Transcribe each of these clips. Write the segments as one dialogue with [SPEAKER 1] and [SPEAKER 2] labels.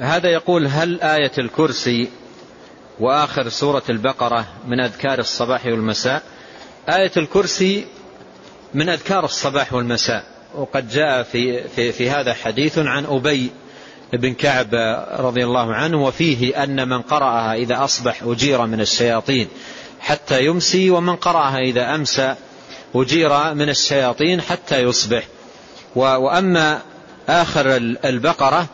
[SPEAKER 1] هذا يقول هل آية الكرسي وآخر سورة البقرة من أذكار الصباح والمساء؟ آية الكرسي من أذكار الصباح والمساء. وقد جاء في, في, في هذا حديث عن أبي بن كعب رضي الله عنه وفيه أن من قرأها إذا أصبح أجير من الشياطين حتى يمسي ومن قرأها إذا أمسى أجير من الشياطين حتى يصبح. وأما آخر البقرة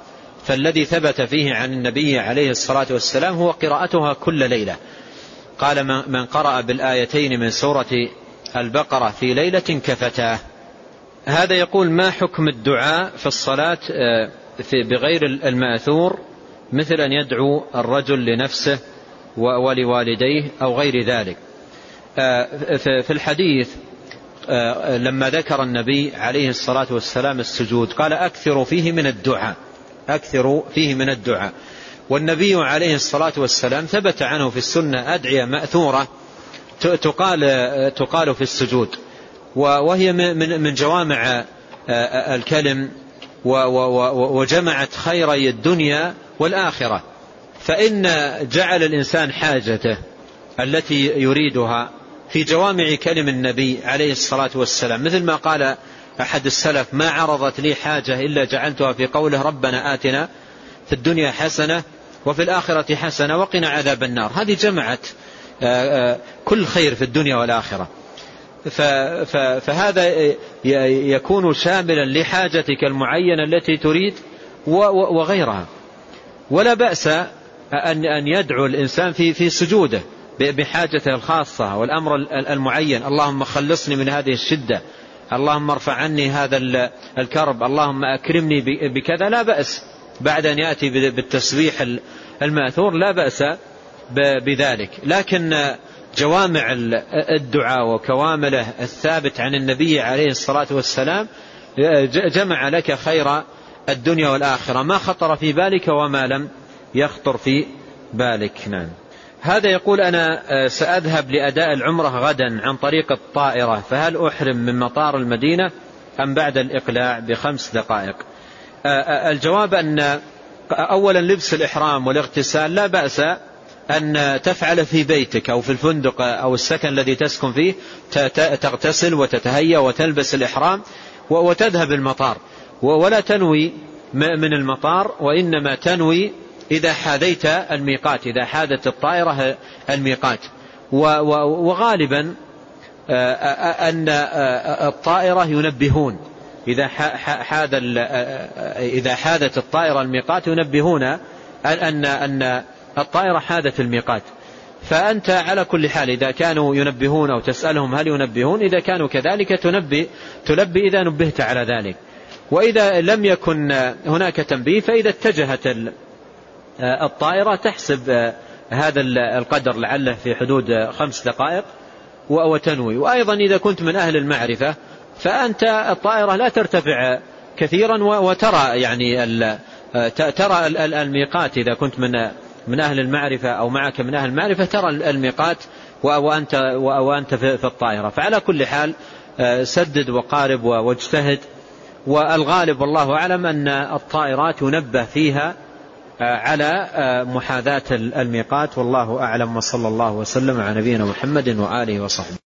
[SPEAKER 1] فالذي ثبت فيه عن النبي عليه الصلاة والسلام هو قراءتها كل ليلة. قال من قرأ بالآيتين من سورة البقرة في ليلة كفتاه. هذا يقول ما حكم الدعاء في الصلاة آه، في بغير المأثور مثل أن يدعو الرجل لنفسه ولوالديه أو غير ذلك. آه، في الحديث آه، لما ذكر النبي عليه الصلاة والسلام السجود قال أكثر فيه من الدعاء. أكثر فيه من الدعاء. والنبي عليه الصلاة والسلام ثبت عنه في السنة أدعية مأثورة تقال, تقال في السجود. وهي من جوامع الكلم وجمعت خيري الدنيا والآخرة. فإن جعل الإنسان حاجته التي يريدها في جوامع كلم النبي عليه الصلاة والسلام مثل ما قال أحد السلف ما عرضت لي حاجة إلا جعلتها في قوله ربنا آتنا في الدنيا حسنة وفي الآخرة حسنة وقنا عذاب النار. هذه جمعت آه، آه، كل خير في الدنيا والآخرة. فهذا يكون شاملا لحاجتك المعينة التي تريد وغيرها. ولا بأس أن يدعو الإنسان في في سجوده بحاجته الخاصة والأمر المعين. اللهم خلصني من هذه الشدة. اللهم ارفع عني هذا الكرب اللهم أكرمني بكذا لا بأس. بعد أن يأتي بالتسبيح المأثور لا بأس بذلك. لكن جوامع الدعاء وكوامله الثابت عن النبي عليه الصلاة والسلام جمع لك خير الدنيا والآخرة. ما خطر في بالك وما لم يخطر في بالك. نعم. هذا يقول أنا سأذهب لأداء العمرة غدا عن طريق الطائرة فهل أحرم من مطار المدينة أم بعد الإقلاع بخمس دقائق؟ الجواب أن أولا لبس الإحرام والاغتسال لا بأس أن تفعل في بيتك أو في الفندق أو السكن الذي تسكن فيه تغتسل وتتهيأ وتلبس الإحرام وتذهب المطار. ولا تنوي من المطار وإنما تنوي إذا حاذيت الميقات إذا حاذت الطائرة الميقات. وغالبا أن الطائرة ينبهون. إذا حاذ إذا حاذت الطائرة الميقات ينبهون أن أن الطائرة حاذت الميقات. فأنت على كل حال إذا كانوا ينبهون أو تسألهم هل ينبهون إذا كانوا كذلك تنبي تلبي إذا نبهت على ذلك. وإذا لم يكن هناك تنبيه فإذا اتجهت الطائرة تحسب هذا القدر لعله في حدود خمس دقائق وتنوي. وأيضا إذا كنت من أهل المعرفة فأنت الطائرة لا ترتفع كثيرا وترى يعني ترى الميقات. إذا كنت من من أهل المعرفة أو معك من أهل المعرفة ترى الميقات وأنت, وأنت في الطائرة. فعلى كل حال آه، سدد وقارب واجتهد. والغالب والله أعلم أن الطائرات ينبه فيها آه، على آه، محاذاة الميقات. والله أعلم وصلى الله وسلم على نبينا محمد وآله وصحبه.